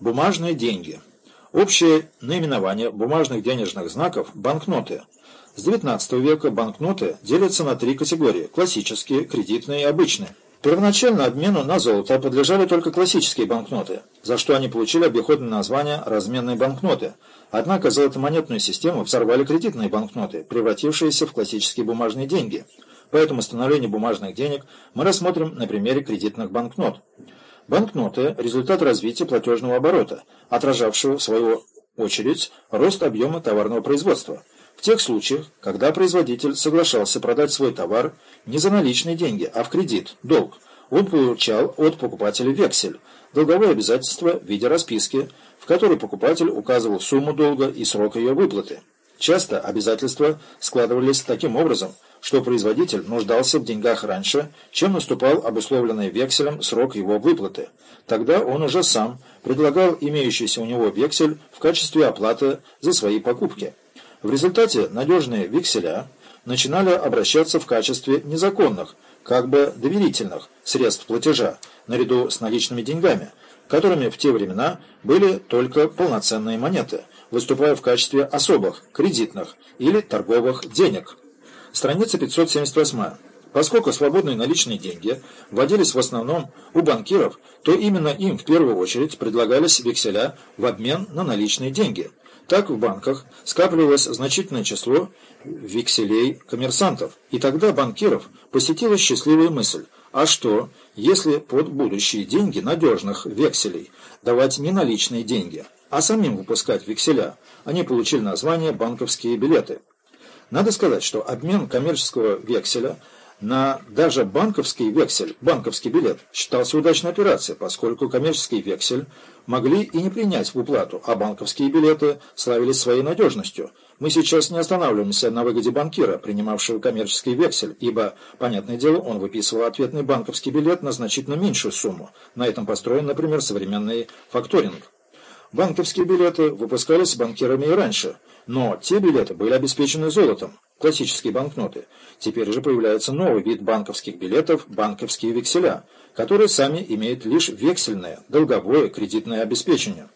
Бумажные деньги. Общее наименование бумажных денежных знаков – банкноты. С XIX века банкноты делятся на три категории – классические, кредитные и обычные. Первоначально обмену на золото подлежали только классические банкноты, за что они получили обиходное название «разменные банкноты». Однако золотомонетную систему взорвали кредитные банкноты, превратившиеся в классические бумажные деньги. Поэтому становление бумажных денег мы рассмотрим на примере кредитных банкнот. Банкноты – результат развития платежного оборота, отражавшего, в свою очередь, рост объема товарного производства. В тех случаях, когда производитель соглашался продать свой товар не за наличные деньги, а в кредит, долг, он получал от покупателя вексель, долговое обязательство в виде расписки, в которой покупатель указывал сумму долга и срок ее выплаты. Часто обязательства складывались таким образом – что производитель нуждался в деньгах раньше, чем наступал обусловленный векселем срок его выплаты. Тогда он уже сам предлагал имеющийся у него вексель в качестве оплаты за свои покупки. В результате надежные векселя начинали обращаться в качестве незаконных, как бы доверительных средств платежа, наряду с наличными деньгами, которыми в те времена были только полноценные монеты, выступая в качестве особых, кредитных или торговых денег. Страница 578. Поскольку свободные наличные деньги вводились в основном у банкиров, то именно им в первую очередь предлагались векселя в обмен на наличные деньги. Так в банках скапливалось значительное число векселей коммерсантов, и тогда банкиров посетила счастливая мысль, а что, если под будущие деньги надежных векселей давать не наличные деньги, а самим выпускать векселя, они получили название «банковские билеты». Надо сказать, что обмен коммерческого векселя на даже банковский вексель, банковский билет, считался удачной операцией, поскольку коммерческий вексель могли и не принять в уплату, а банковские билеты славились своей надежностью. Мы сейчас не останавливаемся на выгоде банкира, принимавшего коммерческий вексель, ибо, понятное дело, он выписывал ответный банковский билет на значительно меньшую сумму. На этом построен, например, современный факторинг. Банковские билеты выпускались банкирами и раньше – но те билеты были обеспечены золотом, классические банкноты. Теперь же появляется новый вид банковских билетов – банковские векселя, которые сами имеют лишь вексельное, долговое кредитное обеспечение.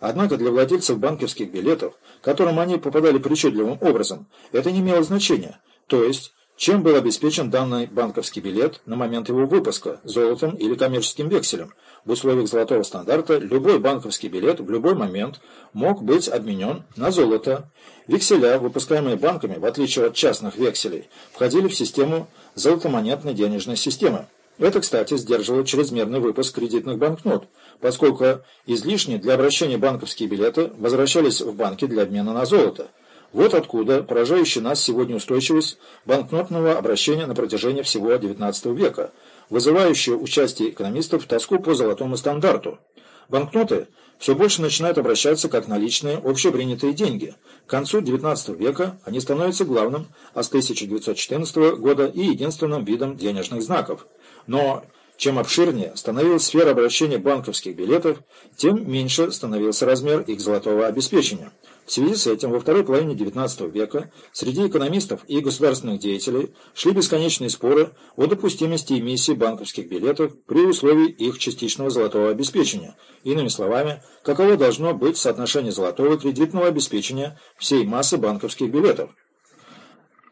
Однако для владельцев банковских билетов, которым они попадали причудливым образом, это не имело значения, то есть чем был обеспечен данный банковский билет на момент его выпуска – золотом или коммерческим векселем – в условиях золотого стандарта любой банковский билет в любой момент мог быть обменен на золото. Векселя, выпускаемые банками, в отличие от частных векселей, входили в систему золотомонетной денежной системы. Это, кстати, сдерживало чрезмерный выпуск кредитных банкнот, поскольку излишние для обращения банковские билеты возвращались в банки для обмена на золото. Вот откуда поражающая нас сегодня устойчивость банкнотного обращения на протяжении всего XIX века – вызывающее участие экономистов тоску по золотому стандарту. Банкноты все больше начинают обращаться как наличные общепринятые деньги. К концу XIX века они становятся главным, а с 1914 года и единственным видом денежных знаков. Но чем обширнее становилась сфера обращения банковских билетов, тем меньше становился размер их золотого обеспечения. В связи с этим во второй половине XIX века среди экономистов и государственных деятелей шли бесконечные споры о допустимости эмиссии банковских билетов при условии их частичного золотого обеспечения. Иными словами, каково должно быть соотношение золотого кредитного обеспечения всей массы банковских билетов.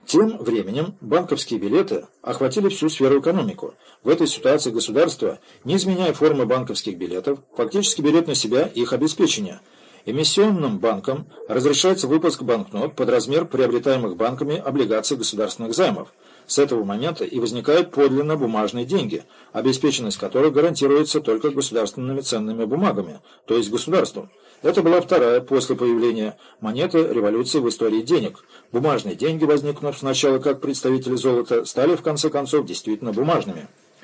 Тем временем банковские билеты охватили всю сферу экономику. В этой ситуации государство, не изменяя формы банковских билетов, фактически берет на себя их обеспечение – Эмиссионным банкам разрешается выпуск банкнот под размер приобретаемых банками облигаций государственных займов. С этого момента и возникают подлинно бумажные деньги, обеспеченность которых гарантируется только государственными ценными бумагами, то есть государством. Это была вторая после появления монеты революции в истории денег. Бумажные деньги, возникнув сначала как представители золота, стали в конце концов действительно бумажными.